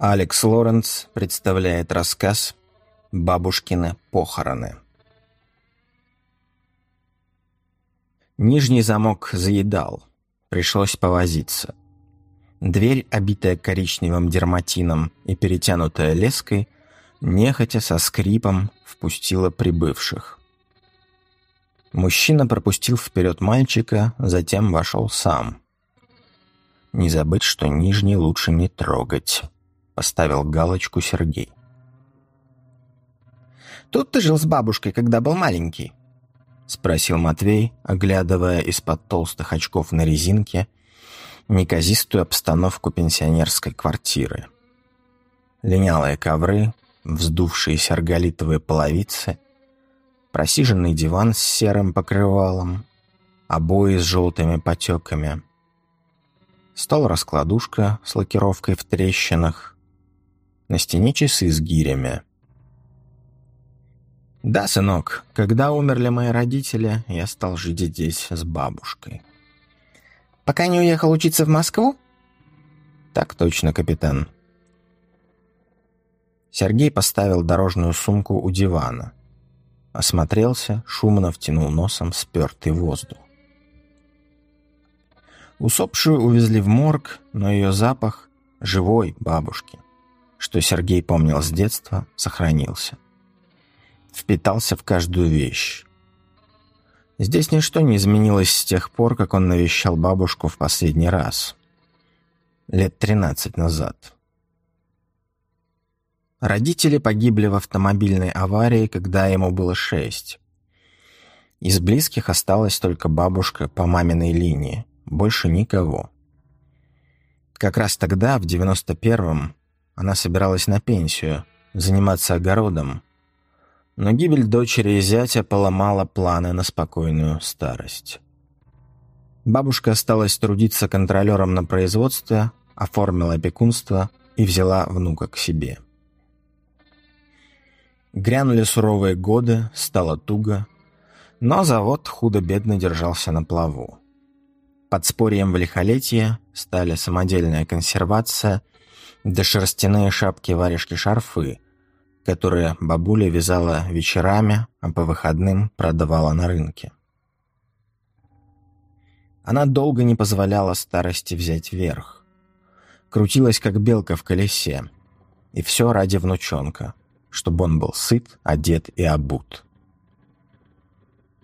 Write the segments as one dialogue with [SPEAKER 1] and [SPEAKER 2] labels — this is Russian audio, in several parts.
[SPEAKER 1] Алекс Лоренц представляет рассказ «Бабушкины похороны». Нижний замок заедал. Пришлось повозиться. Дверь, обитая коричневым дерматином и перетянутая леской, нехотя со скрипом впустила прибывших. Мужчина пропустил вперед мальчика, затем вошел сам. Не забыть, что нижний лучше не трогать поставил галочку Сергей.
[SPEAKER 2] «Тут ты жил с бабушкой, когда был маленький?»
[SPEAKER 1] — спросил Матвей, оглядывая из-под толстых очков на резинке неказистую обстановку пенсионерской квартиры. Линялые ковры, вздувшиеся арголитовые половицы, просиженный диван с серым покрывалом, обои с желтыми потеками, стол-раскладушка с лакировкой в трещинах, на стене часы с гирями. «Да, сынок, когда умерли мои родители, я стал жить здесь с бабушкой».
[SPEAKER 2] «Пока не уехал учиться в Москву?»
[SPEAKER 1] «Так точно, капитан». Сергей поставил дорожную сумку у дивана. Осмотрелся, шумно втянул носом спертый воздух. Усопшую увезли в морг, но ее запах — живой бабушки что Сергей помнил с детства, сохранился. Впитался в каждую вещь. Здесь ничто не изменилось с тех пор, как он навещал бабушку в последний раз. Лет тринадцать назад. Родители погибли в автомобильной аварии, когда ему было шесть. Из близких осталась только бабушка по маминой линии, больше никого. Как раз тогда, в девяносто первом, она собиралась на пенсию, заниматься огородом. Но гибель дочери и зятя поломала планы на спокойную старость. Бабушка осталась трудиться контролером на производстве, оформила опекунство и взяла внука к себе. Грянули суровые годы, стало туго, но завод худо-бедно держался на плаву. Подспорьем в лихолетие стали самодельная консервация – да шерстяные шапки-варежки-шарфы, которые бабуля вязала вечерами, а по выходным продавала на рынке. Она долго не позволяла старости взять верх. Крутилась, как белка в колесе. И все ради внучонка, чтобы он был сыт, одет и обут.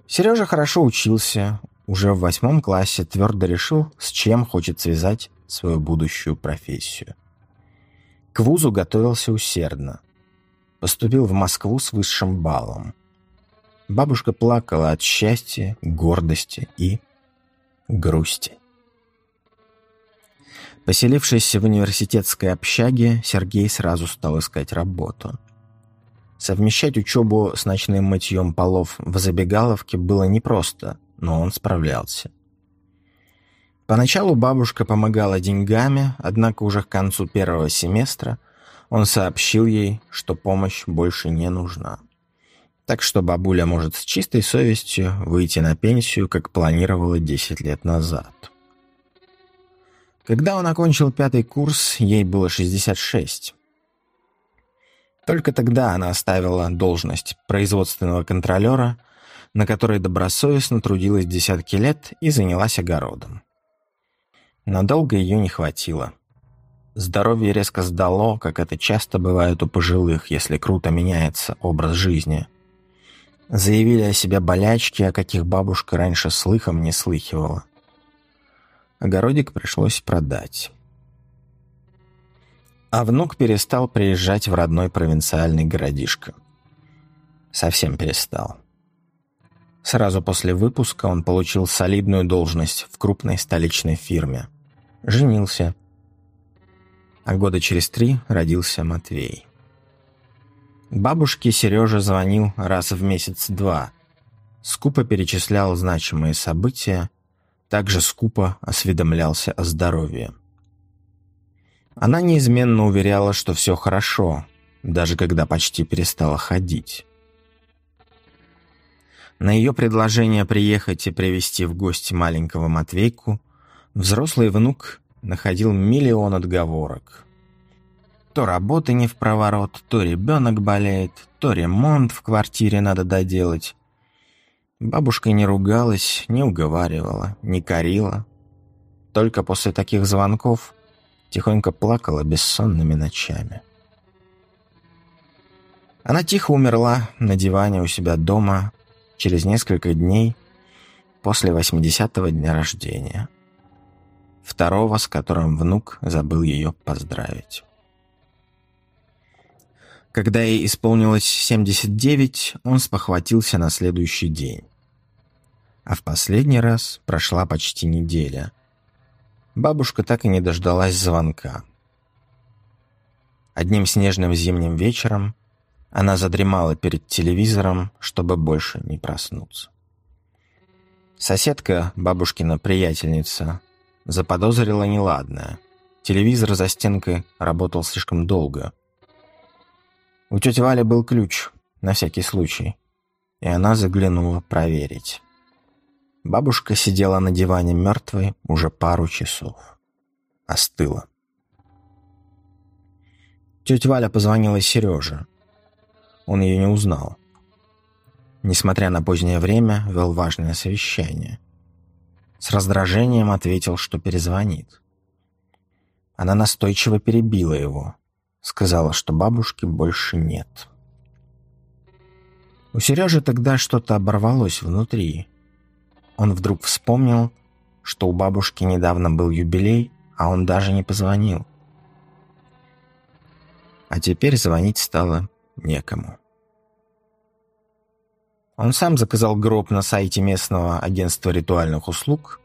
[SPEAKER 1] Сережа хорошо учился, уже в восьмом классе твердо решил, с чем хочет связать свою будущую профессию. К вузу готовился усердно. Поступил в Москву с высшим баллом. Бабушка плакала от счастья, гордости и грусти. Поселившись в университетской общаге, Сергей сразу стал искать работу. Совмещать учебу с ночным мытьем полов в забегаловке было непросто, но он справлялся. Поначалу бабушка помогала деньгами, однако уже к концу первого семестра он сообщил ей, что помощь больше не нужна. Так что бабуля может с чистой совестью выйти на пенсию, как планировала 10 лет назад. Когда он окончил пятый курс, ей было 66. Только тогда она оставила должность производственного контролера, на которой добросовестно трудилась десятки лет и занялась огородом. Надолго ее не хватило. Здоровье резко сдало, как это часто бывает у пожилых, если круто меняется образ жизни. Заявили о себе болячки, о каких бабушка раньше слыхом не слыхивала. Огородик пришлось продать. А внук перестал приезжать в родной провинциальный городишко. Совсем перестал. Сразу после выпуска он получил солидную должность в крупной столичной фирме – женился. А года через три родился Матвей. Бабушке Сережа звонил раз в месяц-два. Скупо перечислял значимые события, также скупо осведомлялся о здоровье. Она неизменно уверяла, что все хорошо, даже когда почти перестала ходить. На ее предложение приехать и привезти в гости маленького Матвейку – Взрослый внук находил миллион отговорок. То работы не в проворот, то ребенок болеет, то ремонт в квартире надо доделать. Бабушка не ругалась, не уговаривала, не корила. Только после таких звонков тихонько плакала бессонными ночами. Она тихо умерла на диване у себя дома через несколько дней после 80-го дня рождения. Второго, с которым внук забыл ее поздравить. Когда ей исполнилось 79, он спохватился на следующий день. А в последний раз прошла почти неделя. Бабушка так и не дождалась звонка. Одним снежным зимним вечером она задремала перед телевизором, чтобы больше не проснуться. Соседка, бабушкина приятельница, заподозрила неладное. Телевизор за стенкой работал слишком долго. У тети Вали был ключ, на всякий случай, и она заглянула проверить. Бабушка сидела на диване мертвой уже пару часов. Остыла. Тетя Валя позвонила Сереже. Он ее не узнал. Несмотря на позднее время, вел важное совещание. С раздражением ответил, что перезвонит. Она настойчиво перебила его. Сказала, что бабушки больше нет. У Сережи тогда что-то оборвалось внутри. Он вдруг вспомнил, что у бабушки недавно был юбилей, а он даже не позвонил. А теперь звонить стало некому. Он сам заказал гроб на сайте местного агентства ритуальных услуг,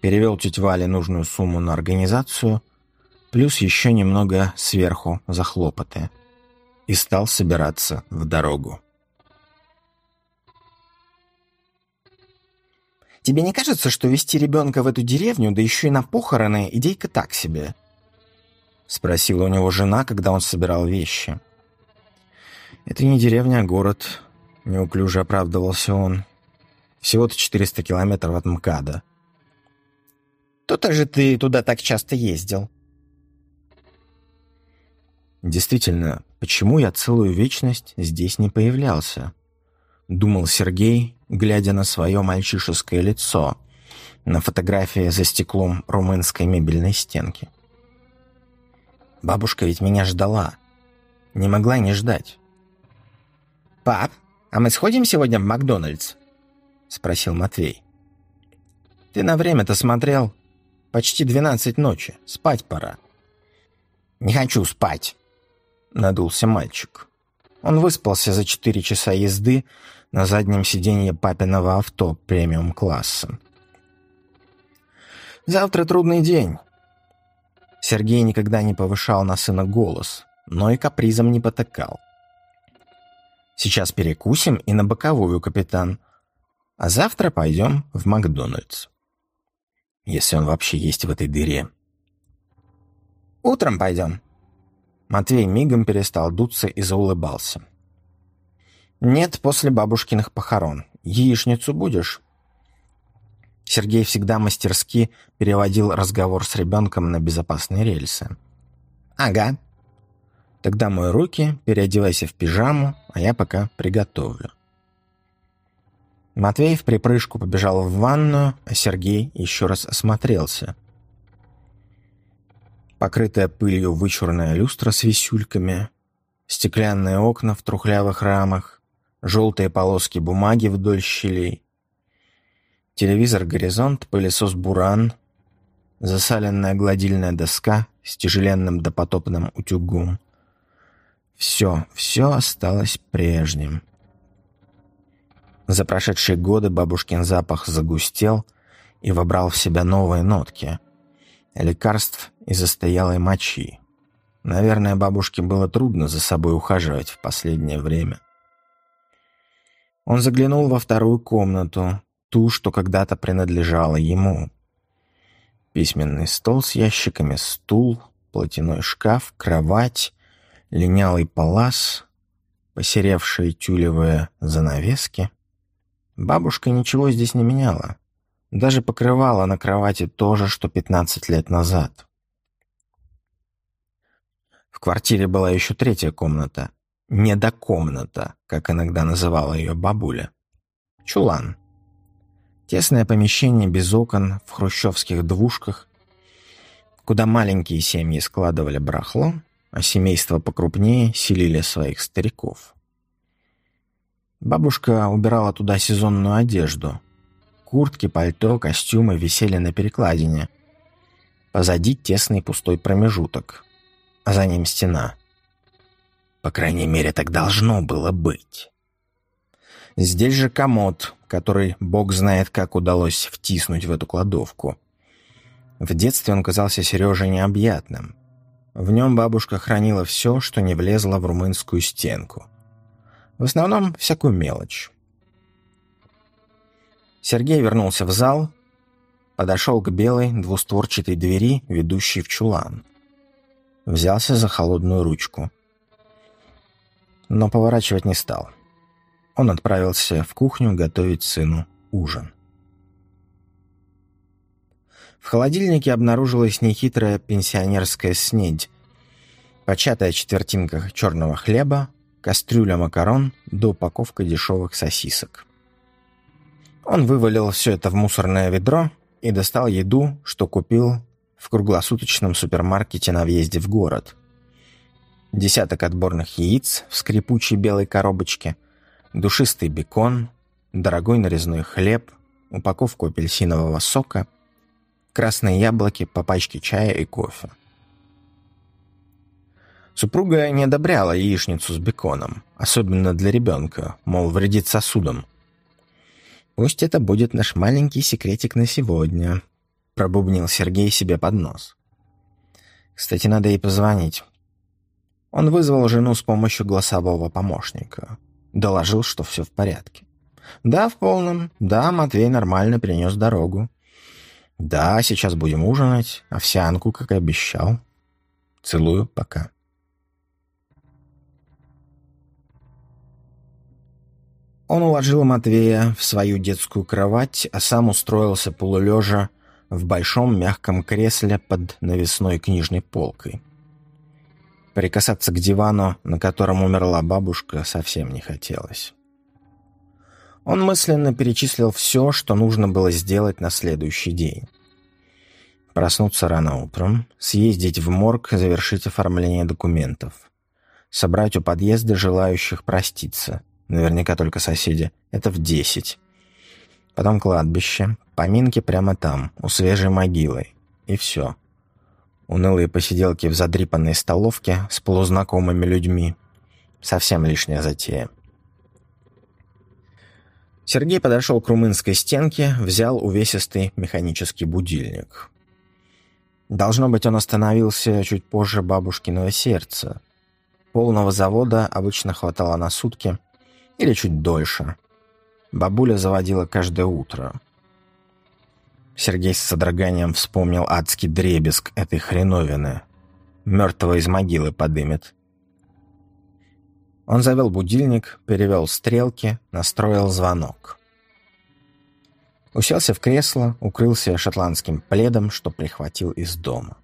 [SPEAKER 1] перевел тете Вале нужную сумму на организацию, плюс еще немного сверху за хлопоты, и стал собираться в дорогу.
[SPEAKER 2] «Тебе не кажется, что вести ребенка в эту деревню, да еще и на похороны, идейка так себе?»
[SPEAKER 1] — спросила у него жена, когда он собирал вещи. «Это не деревня, а город», — неуклюже оправдывался он. «Всего-то 400 километров от МКАДа».
[SPEAKER 2] «То-то же ты туда так часто ездил».
[SPEAKER 1] «Действительно, почему я целую вечность здесь не появлялся?» — думал Сергей, глядя на свое мальчишеское лицо на фотографии за стеклом румынской мебельной стенки. Бабушка ведь меня ждала. Не могла не ждать.
[SPEAKER 2] «Пап, а мы сходим сегодня в Макдональдс?» — спросил Матвей.
[SPEAKER 1] «Ты на время-то смотрел? Почти двенадцать ночи. Спать пора».
[SPEAKER 2] «Не хочу спать», — надулся мальчик.
[SPEAKER 1] Он выспался за четыре часа езды на заднем сиденье папиного авто премиум-класса. «Завтра трудный день. Сергей никогда не повышал на сына голос, но и капризом не потакал. «Сейчас перекусим и на боковую, капитан. А завтра пойдем в Макдональдс». Если он вообще есть в этой дыре.
[SPEAKER 2] «Утром пойдем».
[SPEAKER 1] Матвей мигом перестал дуться и заулыбался. «Нет, после бабушкиных похорон. Яичницу будешь?» Сергей всегда мастерски переводил разговор с ребенком на безопасные рельсы.
[SPEAKER 2] «Ага».
[SPEAKER 1] «Тогда мой руки, переодевайся в пижаму, а я пока приготовлю». Матвей в припрыжку побежал в ванную, а Сергей еще раз осмотрелся. Покрытая пылью вычурная люстра с висюльками, стеклянные окна в трухлявых рамах, желтые полоски бумаги вдоль щелей, телевизор «Горизонт», пылесос «Буран», засаленная гладильная доска с тяжеленным допотопным утюгом. Все, все осталось прежним. За прошедшие годы бабушкин запах загустел и вобрал в себя новые нотки. Лекарств и застоялой мочи. Наверное, бабушке было трудно за собой ухаживать в последнее время. Он заглянул во вторую комнату, ту, что когда-то принадлежала ему. Письменный стол с ящиками, стул, платяной шкаф, кровать, линялый палас, посеревшие тюлевые занавески. Бабушка ничего здесь не меняла. Даже покрывала на кровати то же, что пятнадцать лет назад. В квартире была еще третья комната. Недокомната, как иногда называла ее бабуля. Чулан. Тесное помещение без окон в хрущевских двушках, куда маленькие семьи складывали барахло, а семейства покрупнее селили своих стариков. Бабушка убирала туда сезонную одежду. Куртки, пальто, костюмы висели на перекладине. Позади тесный пустой промежуток, а за ним стена. По крайней мере, так должно было быть. Здесь же комод, который бог знает как удалось втиснуть в эту кладовку. В детстве он казался Сереже необъятным. В нем бабушка хранила все, что не влезло в румынскую стенку. В основном всякую мелочь. Сергей вернулся в зал, подошел к белой двустворчатой двери, ведущей в чулан. Взялся за холодную ручку. Но поворачивать не стал. Он отправился в кухню готовить сыну ужин. В холодильнике обнаружилась нехитрая пенсионерская снедь. Початая четвертинка черного хлеба, кастрюля макарон до упаковка дешевых сосисок. Он вывалил все это в мусорное ведро и достал еду, что купил в круглосуточном супермаркете на въезде в город. Десяток отборных яиц в скрипучей белой коробочке, душистый бекон, дорогой нарезной хлеб, упаковку апельсинового сока, красные яблоки по пачке чая и кофе. Супруга не одобряла яичницу с беконом, особенно для ребенка, мол, вредит сосудам. «Пусть это будет наш маленький секретик на сегодня», — пробубнил Сергей себе под нос. «Кстати, надо ей позвонить». Он вызвал жену с помощью голосового помощника. Доложил, что все в порядке. «Да, в полном. Да, Матвей нормально принес дорогу. Да, сейчас будем ужинать. Овсянку, как и обещал. Целую, пока». Он уложил Матвея в свою детскую кровать, а сам устроился полулежа в большом мягком кресле под навесной книжной полкой. Прикасаться к дивану, на котором умерла бабушка, совсем не хотелось. Он мысленно перечислил все, что нужно было сделать на следующий день. Проснуться рано утром, съездить в морг, завершить оформление документов, собрать у подъезда желающих проститься, наверняка только соседи, это в десять. Потом кладбище, поминки прямо там, у свежей могилы, и все. Унылые посиделки в задрипанной столовке с полузнакомыми людьми. Совсем лишняя затея. Сергей подошел к румынской стенке, взял увесистый механический будильник. Должно быть, он остановился чуть позже бабушкиного сердца. Полного завода обычно хватало на сутки или чуть дольше. Бабуля заводила каждое утро. Сергей с содроганием вспомнил адский дребезг этой хреновины. Мертвого из могилы подымет. Он завел будильник, перевел стрелки, настроил звонок. Уселся в кресло, укрылся шотландским пледом, что прихватил из дома.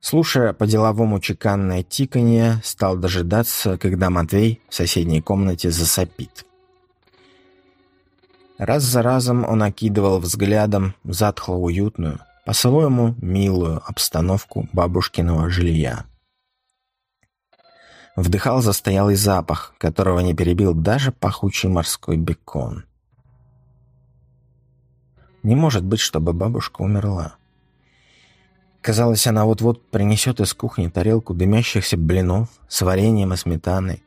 [SPEAKER 1] Слушая по-деловому чеканное тиканье, стал дожидаться, когда Матвей в соседней комнате засопит. Раз за разом он окидывал взглядом затхло-уютную, по-своему милую обстановку бабушкиного жилья. Вдыхал застоялый запах, которого не перебил даже пахучий морской бекон. Не может быть, чтобы бабушка умерла. Казалось, она вот-вот принесет из кухни тарелку дымящихся блинов с вареньем и сметаной.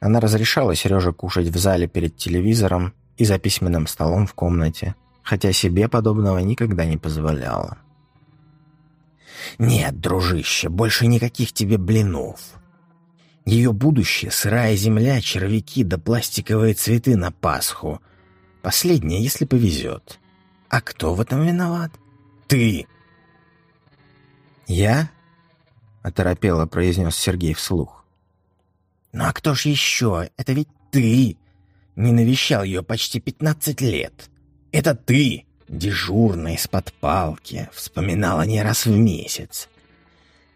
[SPEAKER 1] Она разрешала Сереже кушать в зале перед телевизором и за письменным столом в комнате, хотя себе подобного никогда не позволяла. «Нет, дружище, больше никаких тебе блинов. Ее будущее — сырая земля, червяки да пластиковые цветы на Пасху. Последнее, если повезет. А кто в этом виноват? Ты!» «Я?» — оторопело произнес Сергей вслух. «Ну а кто ж еще? Это ведь ты!» не навещал ее почти пятнадцать лет. Это ты, дежурная из-под палки, вспоминала не раз в месяц.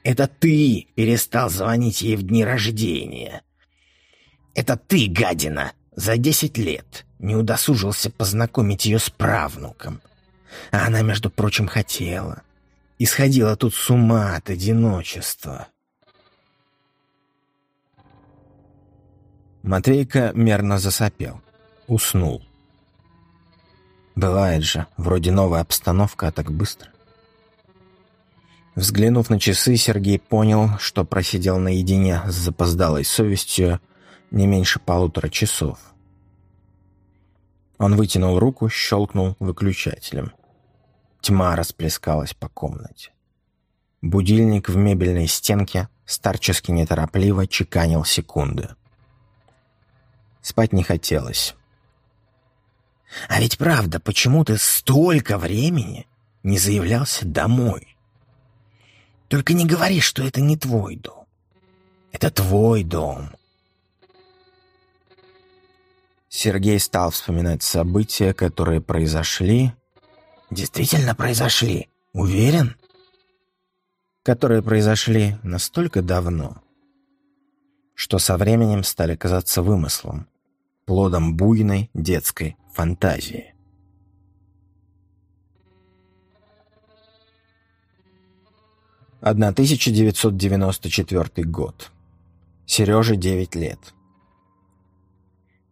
[SPEAKER 2] Это ты перестал звонить ей в дни рождения. Это ты, гадина, за десять лет не удосужился познакомить ее с правнуком. А она, между прочим, хотела. Исходила тут с ума от одиночества.
[SPEAKER 1] Матвейка мерно засопел. Уснул. Бывает же, вроде новая обстановка, а так быстро. Взглянув на часы, Сергей понял, что просидел наедине с запоздалой совестью не меньше полутора часов. Он вытянул руку, щелкнул выключателем. Тьма расплескалась по комнате. Будильник в мебельной стенке старчески неторопливо чеканил секунды. Спать не хотелось.
[SPEAKER 2] «А ведь правда, почему ты столько времени не заявлялся домой? Только не говори, что это не твой дом. Это твой дом».
[SPEAKER 1] Сергей стал вспоминать события, которые произошли.
[SPEAKER 2] «Действительно произошли? Уверен?»
[SPEAKER 1] которые произошли настолько давно, что со временем стали казаться вымыслом, плодом буйной детской фантазии. «1994 год. Сереже 9 лет.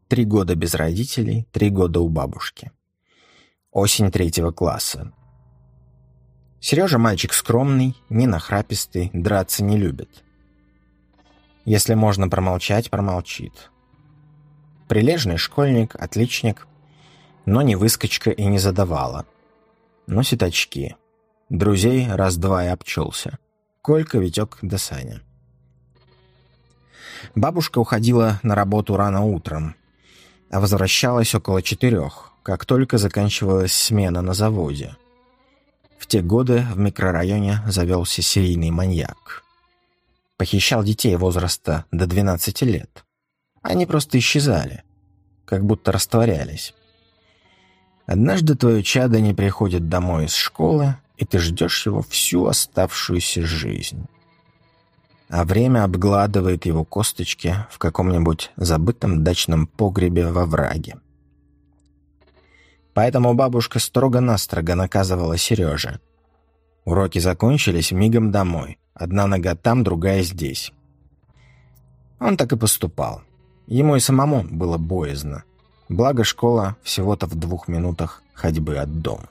[SPEAKER 1] Три года без родителей, три года у бабушки. Осень третьего класса. Сережа мальчик скромный, не драться не любит. Если можно промолчать, промолчит. Прилежный школьник, отличник, но не выскочка и не задавала. Носит очки. Друзей раз-два и обчелся. Колька, Витек да Саня. Бабушка уходила на работу рано утром, а возвращалась около четырех, как только заканчивалась смена на заводе. В те годы в микрорайоне завелся серийный маньяк. Похищал детей возраста до 12 лет. Они просто исчезали, как будто растворялись. Однажды твое чадо не приходит домой из школы, и ты ждешь его всю оставшуюся жизнь. А время обгладывает его косточки в каком-нибудь забытом дачном погребе во враге. Поэтому бабушка строго-настрого наказывала Сереже. Уроки закончились, мигом домой. Одна нога там, другая здесь. Он так и поступал. Ему и самому было боязно. Благо школа всего-то в двух минутах ходьбы от дома.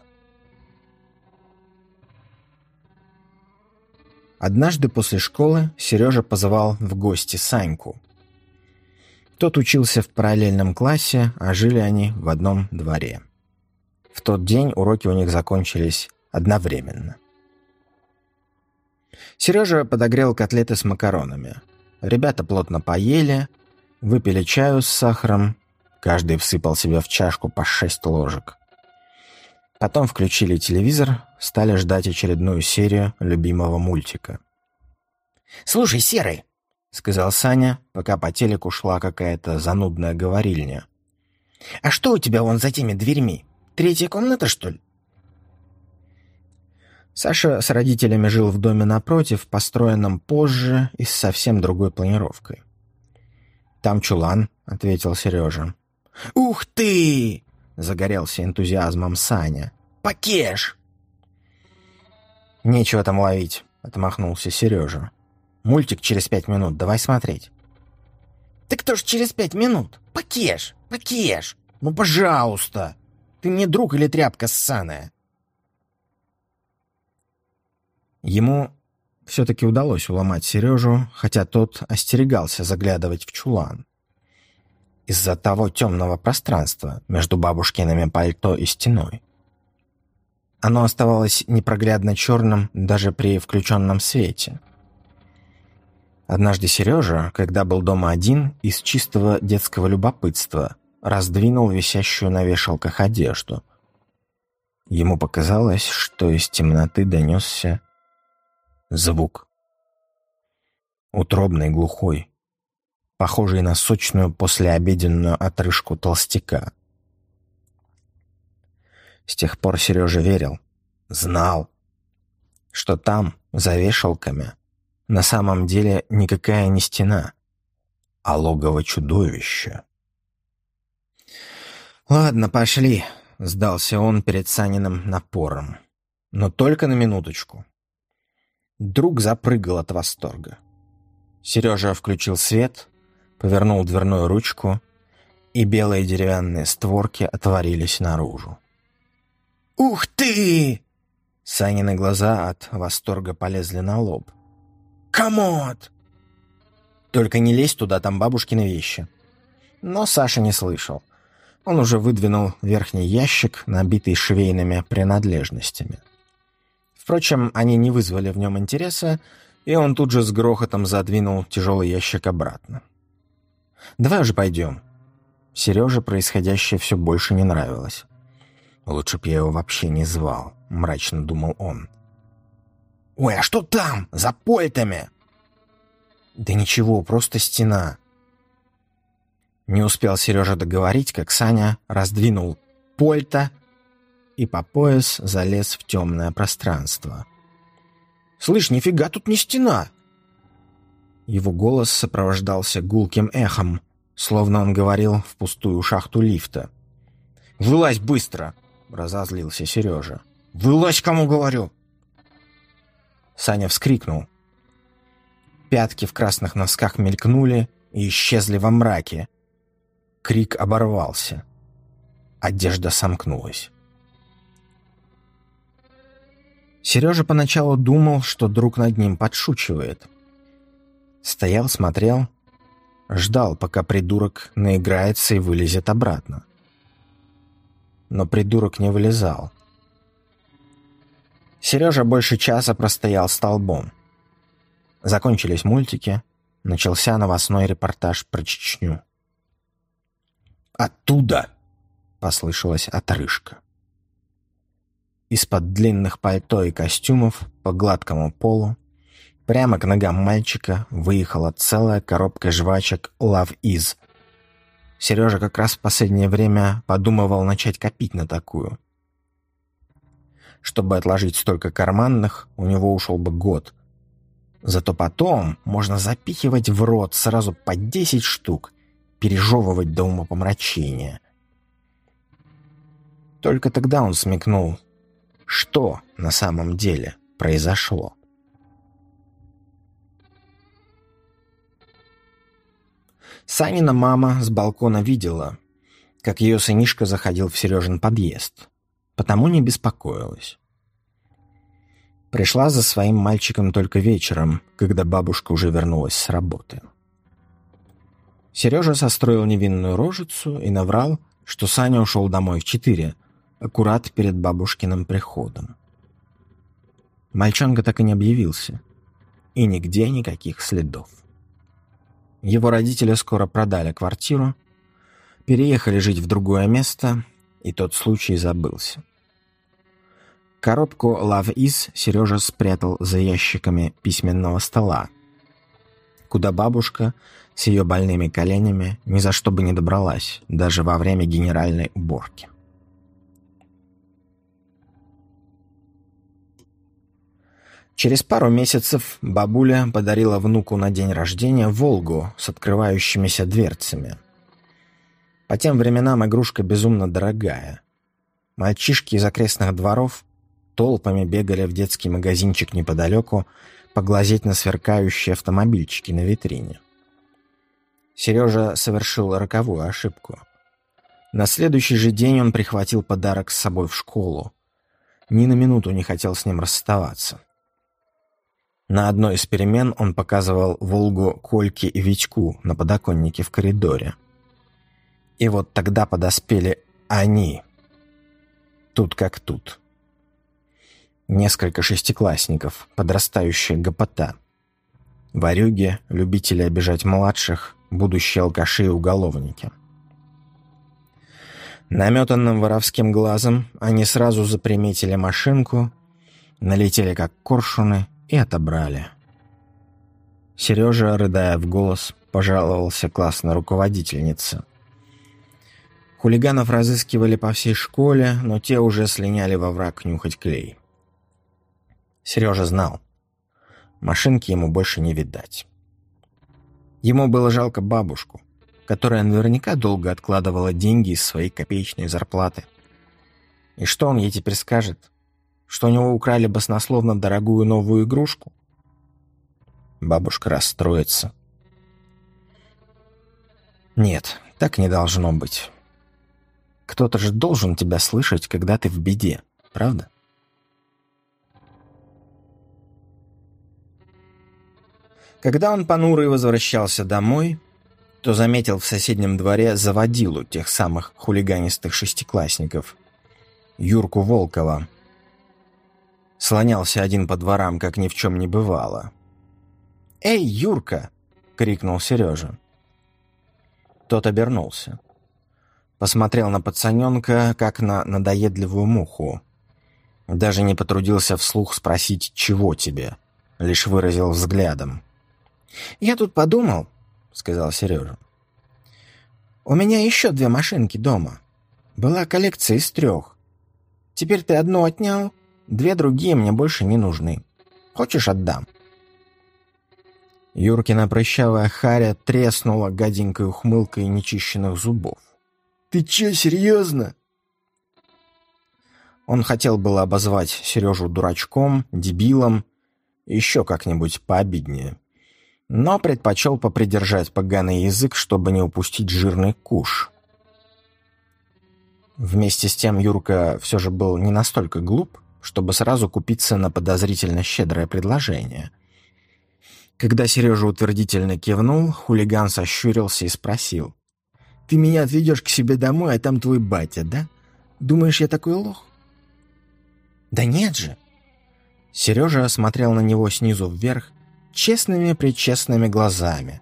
[SPEAKER 1] Однажды после школы Сережа позвал в гости Саньку. Тот учился в параллельном классе, а жили они в одном дворе. В тот день уроки у них закончились одновременно. Сережа подогрел котлеты с макаронами. Ребята плотно поели, выпили чаю с сахаром, каждый всыпал себе в чашку по шесть ложек. Потом включили телевизор, стали ждать очередную серию любимого мультика.
[SPEAKER 2] «Слушай, Серый», — сказал Саня, пока по телеку шла какая-то занудная говорильня. «А что у тебя вон за теми дверьми? Третья комната, что ли?»
[SPEAKER 1] Саша с родителями жил в доме напротив, построенном позже и с совсем другой планировкой. «Там чулан», — ответил Сережа.
[SPEAKER 2] «Ух ты!»
[SPEAKER 1] — загорелся энтузиазмом Саня.
[SPEAKER 2] «Покеш!»
[SPEAKER 1] «Нечего там ловить», — отмахнулся Сережа. «Мультик через пять минут, давай смотреть».
[SPEAKER 2] «Так кто ж через пять минут? Покеш! Покеш! Ну, пожалуйста!» Ты мне друг или тряпка ссаная?»
[SPEAKER 1] Ему все-таки удалось уломать Сережу, хотя тот остерегался заглядывать в чулан. Из-за того темного пространства между бабушкиными пальто и стеной. Оно оставалось непроглядно черным даже при включенном свете. Однажды Сережа, когда был дома один, из чистого детского любопытства раздвинул висящую на вешалках одежду. Ему показалось, что из темноты донесся звук. Утробный, глухой, похожий на сочную послеобеденную отрыжку толстяка. С тех пор Сережа верил, знал, что там, за вешалками, на самом деле никакая не стена, а логово чудовища. «Ладно, пошли», — сдался он перед Саниным напором. «Но только на минуточку». Друг запрыгал от восторга. Сережа включил свет, повернул дверную ручку, и белые деревянные створки отворились наружу.
[SPEAKER 2] «Ух ты!»
[SPEAKER 1] Санины глаза от восторга полезли на лоб.
[SPEAKER 2] «Комод!»
[SPEAKER 1] «Только не лезь туда, там бабушкины вещи». Но Саша не слышал. Он уже выдвинул верхний ящик, набитый швейными принадлежностями. Впрочем, они не вызвали в нем интереса, и он тут же с грохотом задвинул тяжелый ящик обратно. «Давай уже пойдем». Сереже происходящее все больше не нравилось. «Лучше б я его вообще не звал», — мрачно думал он.
[SPEAKER 2] «Ой, а что там? За польтами?»
[SPEAKER 1] «Да ничего, просто стена». Не успел Сережа договорить, как Саня раздвинул польта и по пояс залез в темное пространство.
[SPEAKER 2] «Слышь, нифига тут не стена!»
[SPEAKER 1] Его голос сопровождался гулким эхом, словно он говорил в пустую шахту лифта.
[SPEAKER 2] «Вылазь быстро!»
[SPEAKER 1] — разозлился Сережа.
[SPEAKER 2] «Вылазь, кому говорю!»
[SPEAKER 1] Саня вскрикнул. Пятки в красных носках мелькнули и исчезли во мраке. Крик оборвался. Одежда сомкнулась. Сережа поначалу думал, что друг над ним подшучивает. Стоял, смотрел, ждал, пока придурок наиграется и вылезет обратно. Но придурок не вылезал. Сережа больше часа простоял столбом. Закончились мультики, начался новостной репортаж про Чечню.
[SPEAKER 2] «Оттуда!»
[SPEAKER 1] — послышалась отрыжка. Из-под длинных пальто и костюмов по гладкому полу прямо к ногам мальчика выехала целая коробка жвачек «Love Is». Сережа как раз в последнее время подумывал начать копить на такую. Чтобы отложить столько карманных, у него ушел бы год. Зато потом можно запихивать в рот сразу по 10 штук, пережевывать до умопомрачения. Только тогда он смекнул, что на самом деле произошло. Санина мама с балкона видела, как ее сынишка заходил в Сережин подъезд, потому не беспокоилась. Пришла за своим мальчиком только вечером, когда бабушка уже вернулась с работы. Сережа состроил невинную рожицу и наврал, что Саня ушел домой в четыре, аккурат перед бабушкиным приходом. Мальчонка так и не объявился. И нигде никаких следов. Его родители скоро продали квартиру, переехали жить в другое место, и тот случай забылся. Коробку Love Is Сережа спрятал за ящиками письменного стола, куда бабушка с ее больными коленями ни за что бы не добралась, даже во время генеральной уборки. Через пару месяцев бабуля подарила внуку на день рождения «Волгу» с открывающимися дверцами. По тем временам игрушка безумно дорогая. Мальчишки из окрестных дворов толпами бегали в детский магазинчик неподалеку поглазеть на сверкающие автомобильчики на витрине. Сережа совершил роковую ошибку. На следующий же день он прихватил подарок с собой в школу. Ни на минуту не хотел с ним расставаться. На одной из перемен он показывал «Волгу» Кольке и Витьку на подоконнике в коридоре. И вот тогда подоспели они. Тут как тут. Несколько шестиклассников, подрастающая гопота. Варюги, любители обижать младших, будущие алкаши и уголовники. Наметанным воровским глазом они сразу заприметили машинку, налетели как коршуны и отобрали. Сережа, рыдая в голос, пожаловался классной руководительнице. Хулиганов разыскивали по всей школе, но те уже слиняли во враг нюхать клей. Сережа знал. машинки ему больше не видать. Ему было жалко бабушку, которая наверняка долго откладывала деньги из своей копеечной зарплаты. И что он ей теперь скажет? Что у него украли баснословно дорогую новую игрушку? Бабушка расстроится. Нет, так не должно быть. Кто-то же должен тебя слышать, когда ты в беде, правда? Когда он понурый возвращался домой, то заметил в соседнем дворе заводилу тех самых хулиганистых шестиклассников, Юрку Волкова. Слонялся один по дворам, как ни в чем не бывало. «Эй, Юрка!» — крикнул Сережа. Тот обернулся. Посмотрел на пацаненка, как на надоедливую муху. Даже не потрудился вслух спросить, чего тебе, лишь выразил взглядом. «Я тут подумал», — сказал Сережа. «У меня еще две машинки дома. Была коллекция из трех. Теперь ты одну отнял, две другие мне больше не нужны. Хочешь, отдам?» Юркина прыщавая харя треснула гаденькой ухмылкой нечищенных зубов. «Ты че, серьезно?» Он хотел было обозвать Сережу дурачком, дебилом, еще как-нибудь пообиднее но предпочел попридержать поганый язык, чтобы не упустить жирный куш. Вместе с тем Юрка все же был не настолько глуп, чтобы сразу купиться на подозрительно щедрое предложение. Когда Сережа утвердительно кивнул, хулиган сощурился и спросил. «Ты меня отведешь к себе домой, а там твой батя, да? Думаешь, я такой лох?» «Да нет же!» Сережа осмотрел на него снизу вверх честными-причестными глазами.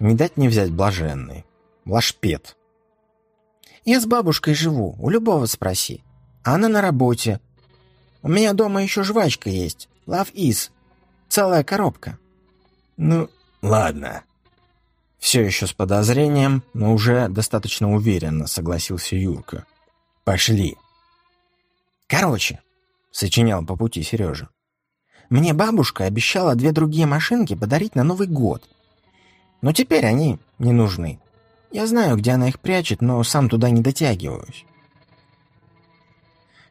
[SPEAKER 1] Не дать не взять блаженный. Лашпет. «Я с бабушкой живу, у любого спроси. Она на работе. У меня дома еще жвачка есть. Love is. Целая коробка». «Ну, ладно». Все еще с подозрением, но уже достаточно уверенно согласился Юрка. «Пошли». «Короче», — сочинял по пути Сережа, мне бабушка обещала две другие машинки подарить на Новый год. Но теперь они не нужны. Я знаю, где она их прячет, но сам туда не дотягиваюсь.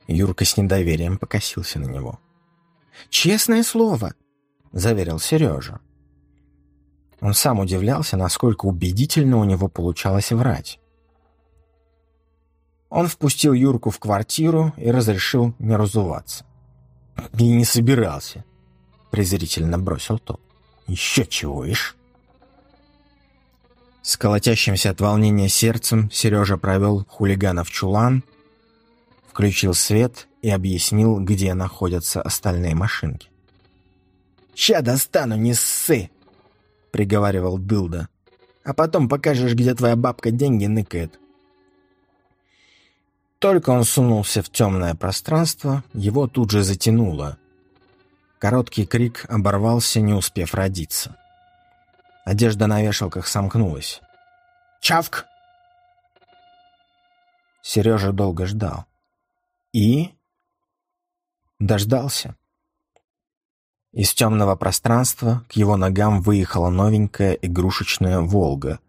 [SPEAKER 1] Юрка с недоверием покосился на него. «Честное слово», — заверил Сережа. Он сам удивлялся, насколько убедительно у него получалось врать. Он впустил Юрку в квартиру и разрешил не разуваться. «И не собирался», — презрительно бросил тот. «Еще чего, ишь?» С колотящимся от волнения сердцем Сережа провел хулигана в чулан, включил свет и объяснил, где находятся остальные машинки. «Ща достану, не ссы!» — приговаривал Дылда. «А потом покажешь, где твоя бабка деньги ныкает». Только он сунулся в темное пространство, его тут же затянуло. Короткий крик оборвался, не успев родиться. Одежда на вешалках сомкнулась. «Чавк!» Сережа долго ждал. И... Дождался. Из темного пространства к его ногам выехала новенькая игрушечная «Волга»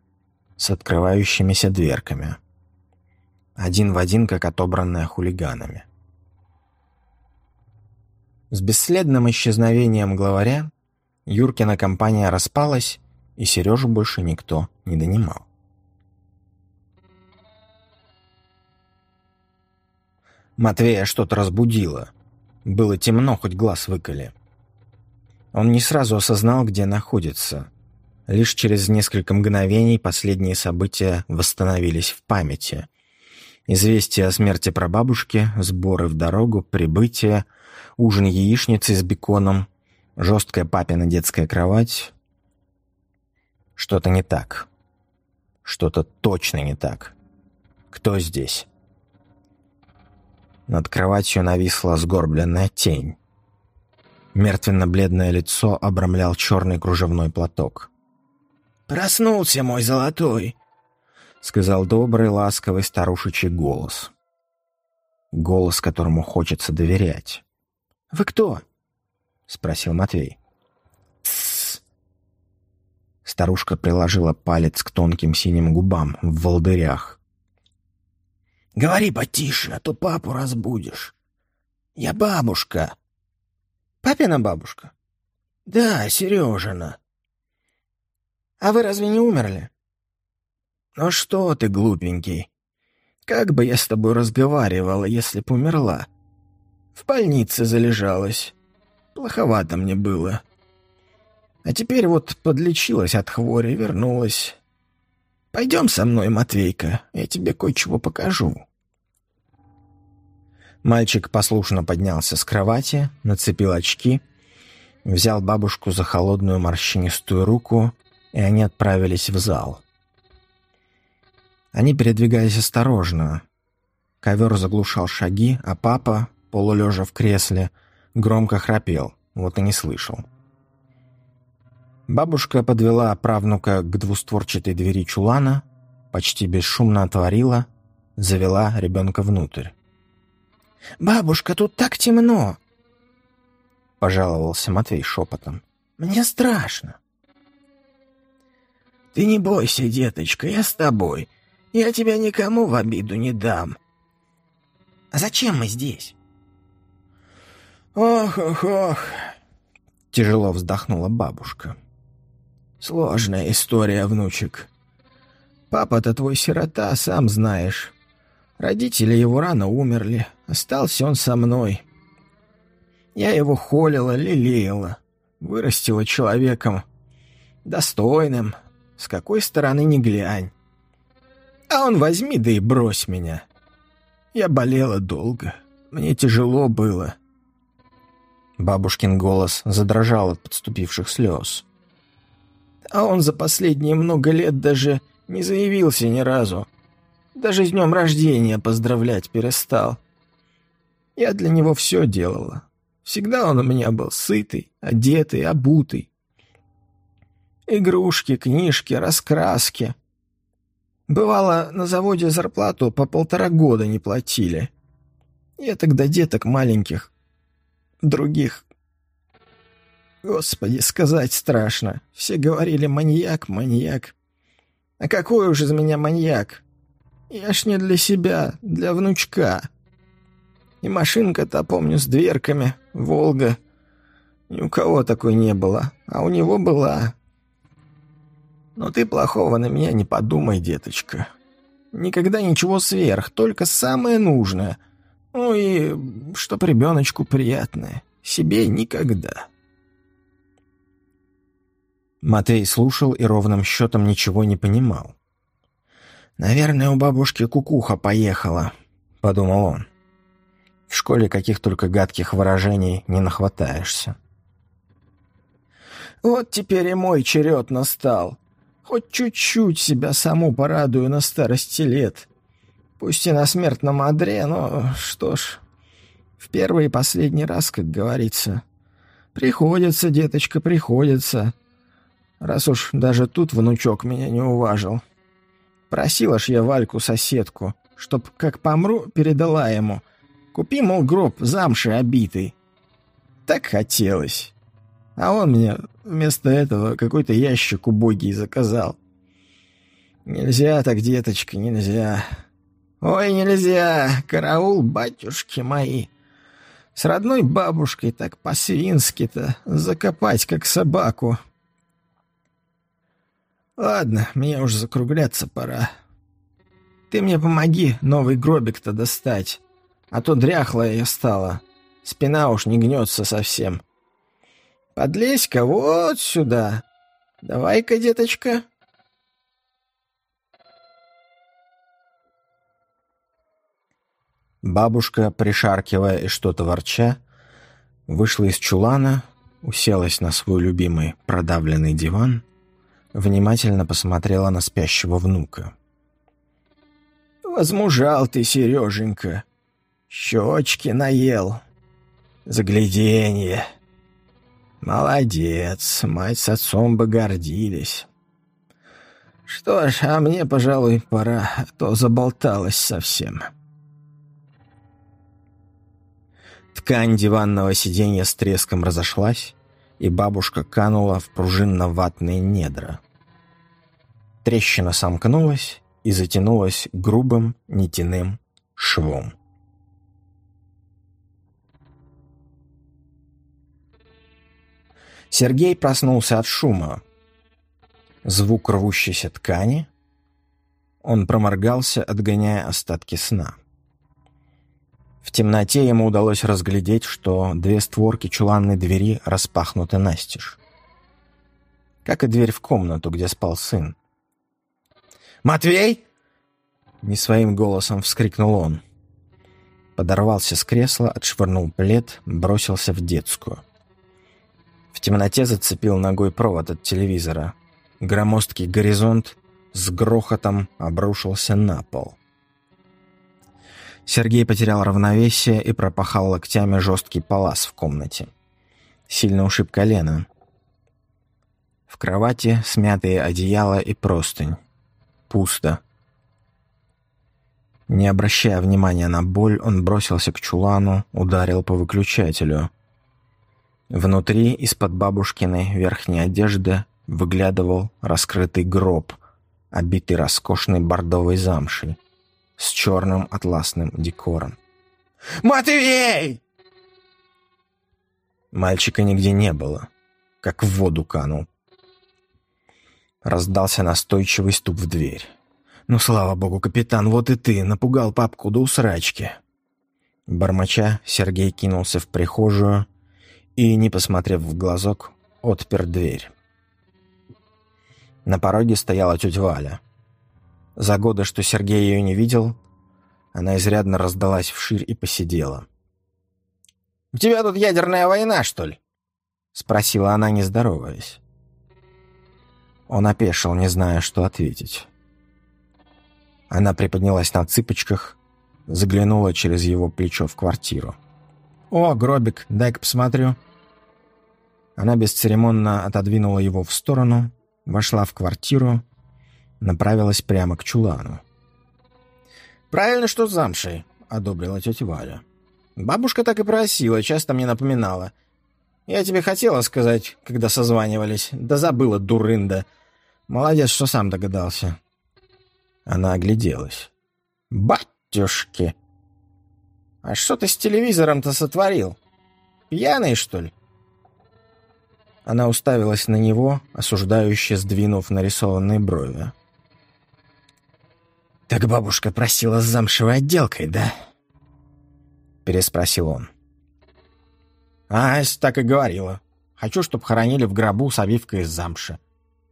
[SPEAKER 1] с открывающимися дверками один в один, как отобранная хулиганами. С бесследным исчезновением главаря Юркина компания распалась, и Сережу больше никто не донимал. Матвея что-то разбудило. Было темно, хоть глаз выколи. Он не сразу осознал, где находится. Лишь через несколько мгновений последние события восстановились в памяти — Известие о смерти прабабушки, сборы в дорогу, прибытие, ужин яичницы с беконом, жесткая папина детская кровать. Что-то не так. Что-то точно не так. Кто здесь? Над кроватью нависла сгорбленная тень. Мертвенно-бледное лицо обрамлял черный кружевной платок. «Проснулся мой золотой!» — сказал добрый, ласковый старушечий голос. Голос, которому хочется доверять. «Вы кто?» — спросил Матвей. Старушка приложила палец к тонким синим губам в волдырях.
[SPEAKER 2] «Говори потише, а то папу разбудишь. Я бабушка».
[SPEAKER 3] «Папина бабушка?»
[SPEAKER 2] «Да, Сережина».
[SPEAKER 3] «А вы разве не умерли?»
[SPEAKER 2] «Ну что ты, глупенький? Как бы я с тобой разговаривала, если б умерла? В больнице залежалась. Плоховато мне было. А теперь вот подлечилась от хвори, вернулась. Пойдем со мной, Матвейка, я тебе кое-чего покажу».
[SPEAKER 1] Мальчик послушно поднялся с кровати, нацепил очки, взял бабушку за холодную морщинистую руку, и они отправились в зал. Они передвигались осторожно. Ковер заглушал шаги, а папа, полулежа в кресле, громко храпел, вот и не слышал. Бабушка подвела правнука к двустворчатой двери чулана, почти бесшумно отворила, завела ребенка внутрь.
[SPEAKER 2] «Бабушка, тут так темно!»
[SPEAKER 1] — пожаловался Матвей шепотом.
[SPEAKER 2] «Мне страшно». «Ты не бойся, деточка, я с тобой. Я тебя никому в обиду не дам». «А зачем мы здесь?» «Ох, ох, ох!» — тяжело вздохнула бабушка. «Сложная история, внучек. Папа-то твой сирота, сам знаешь. Родители его рано умерли, остался он со мной. Я его холила, лелеяла, вырастила человеком достойным, с какой стороны ни глянь. А он возьми да и брось меня. Я болела долго, мне тяжело было».
[SPEAKER 1] Бабушкин голос задрожал от подступивших слез.
[SPEAKER 2] А он за последние много лет даже не заявился ни разу. Даже с днем рождения поздравлять перестал. Я для него все делала. Всегда он у меня был сытый, одетый, обутый. Игрушки, книжки, раскраски. Бывало, на заводе зарплату по полтора года не платили. Я тогда деток маленьких, других Господи, сказать страшно. Все говорили «маньяк, маньяк». А какой уж из меня маньяк? Я ж не для себя, для внучка. И машинка-то, помню, с дверками, «Волга». Ни у кого такой не было, а у него была. Но ты плохого на меня не подумай, деточка. Никогда ничего сверх, только самое нужное. Ну и чтоб ребеночку приятное. Себе никогда.
[SPEAKER 1] Матвей слушал и ровным счетом ничего не понимал.
[SPEAKER 2] «Наверное, у бабушки кукуха поехала», — подумал он.
[SPEAKER 1] В школе каких только гадких выражений не нахватаешься.
[SPEAKER 2] «Вот теперь и мой черед настал. Хоть чуть-чуть себя саму порадую на старости лет. Пусть и на смертном одре, но что ж, в первый и последний раз, как говорится. Приходится, деточка, приходится раз уж даже тут внучок меня не уважил. Просила ж я Вальку соседку, чтоб, как помру, передала ему. Купи, мол, гроб замши обитый. Так хотелось. А он мне вместо этого какой-то ящик убогий заказал. Нельзя так, деточка, нельзя. Ой, нельзя, караул, батюшки мои. С родной бабушкой так по-свински-то закопать, как собаку. Ладно, мне уж закругляться пора. Ты мне помоги новый гробик-то достать, а то дряхлая я стала. Спина уж не гнется совсем. Подлезь-ка вот сюда. Давай-ка, деточка.
[SPEAKER 1] Бабушка, пришаркивая и что-то ворча, вышла из чулана, уселась на свой любимый продавленный диван внимательно посмотрела на спящего внука.
[SPEAKER 2] «Возмужал ты, Сереженька, щечки наел, загляденье. Молодец, мать с отцом бы гордились. Что ж, а мне, пожалуй, пора, а то заболталась совсем».
[SPEAKER 1] Ткань диванного сиденья с треском разошлась, и бабушка канула в пружинно-ватные недра. Трещина сомкнулась и затянулась грубым нитяным швом. Сергей проснулся от шума. Звук рвущейся ткани. Он проморгался, отгоняя остатки сна. В темноте ему удалось разглядеть, что две створки чуланной двери распахнуты настежь. Как и дверь в комнату, где спал сын.
[SPEAKER 2] «Матвей!»
[SPEAKER 1] Не своим голосом вскрикнул он. Подорвался с кресла, отшвырнул плед, бросился в детскую. В темноте зацепил ногой провод от телевизора. Громоздкий горизонт с грохотом обрушился на пол. Сергей потерял равновесие и пропахал локтями жесткий палас в комнате. Сильно ушиб колено. В кровати смятые одеяла и простынь. Пусто. Не обращая внимания на боль, он бросился к чулану, ударил по выключателю. Внутри, из-под бабушкиной верхней одежды, выглядывал раскрытый гроб, обитый роскошной бордовой замшей, с черным атласным декором.
[SPEAKER 2] «Матвей!»
[SPEAKER 1] Мальчика нигде не было, как в воду канул. Раздался настойчивый стук в дверь. «Ну, слава богу, капитан, вот и ты, напугал папку до усрачки». Бормоча, Сергей кинулся в прихожую, и, не посмотрев в глазок, отпер дверь. На пороге стояла тетя Валя. За годы, что Сергей ее не видел, она изрядно раздалась вширь и посидела.
[SPEAKER 2] «У тебя тут ядерная война, что ли?»
[SPEAKER 1] — спросила она, не здороваясь. Он опешил, не зная, что ответить. Она приподнялась на цыпочках, заглянула через его плечо в квартиру. «О, гробик, дай-ка посмотрю», она бесцеремонно отодвинула его в сторону, вошла в квартиру, направилась прямо к чулану.
[SPEAKER 2] «Правильно, что замшей», — одобрила тетя Валя. «Бабушка так и просила, часто мне напоминала. Я тебе хотела сказать, когда созванивались, да забыла, дурында. Молодец, что сам догадался».
[SPEAKER 1] Она огляделась.
[SPEAKER 2] «Батюшки! А что ты с телевизором-то сотворил? Пьяный, что ли?»
[SPEAKER 1] Она уставилась на него, осуждающе сдвинув нарисованные брови.
[SPEAKER 2] «Так бабушка просила с замшевой отделкой, да?»
[SPEAKER 1] Переспросил он.
[SPEAKER 2] «Ась так и говорила. Хочу, чтоб хоронили в гробу с обивкой из замши.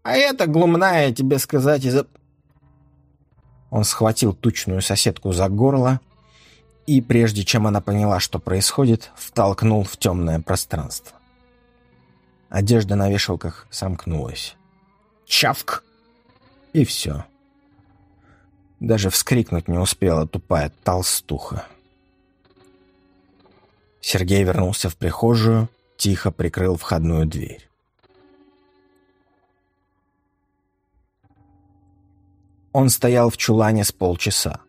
[SPEAKER 2] А это глумная, тебе сказать, из-за...»
[SPEAKER 1] Он схватил тучную соседку за горло и, прежде чем она поняла, что происходит, втолкнул в темное пространство. Одежда на вешалках сомкнулась.
[SPEAKER 2] Чавк!
[SPEAKER 1] И все. Даже вскрикнуть не успела тупая толстуха. Сергей вернулся в прихожую, тихо прикрыл входную дверь. Он стоял в чулане с полчаса.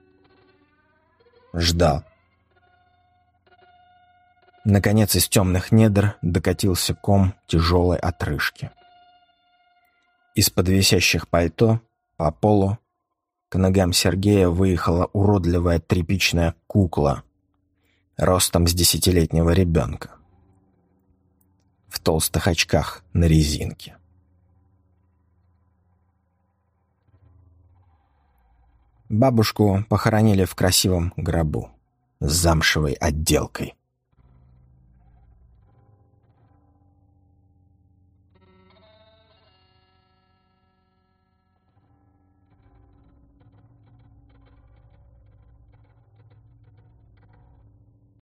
[SPEAKER 1] Ждал. Наконец из темных недр докатился ком тяжелой отрыжки. Из-под висящих пальто по полу к ногам Сергея выехала уродливая тряпичная кукла ростом с десятилетнего ребенка в толстых очках на резинке. Бабушку похоронили в красивом гробу с замшевой отделкой.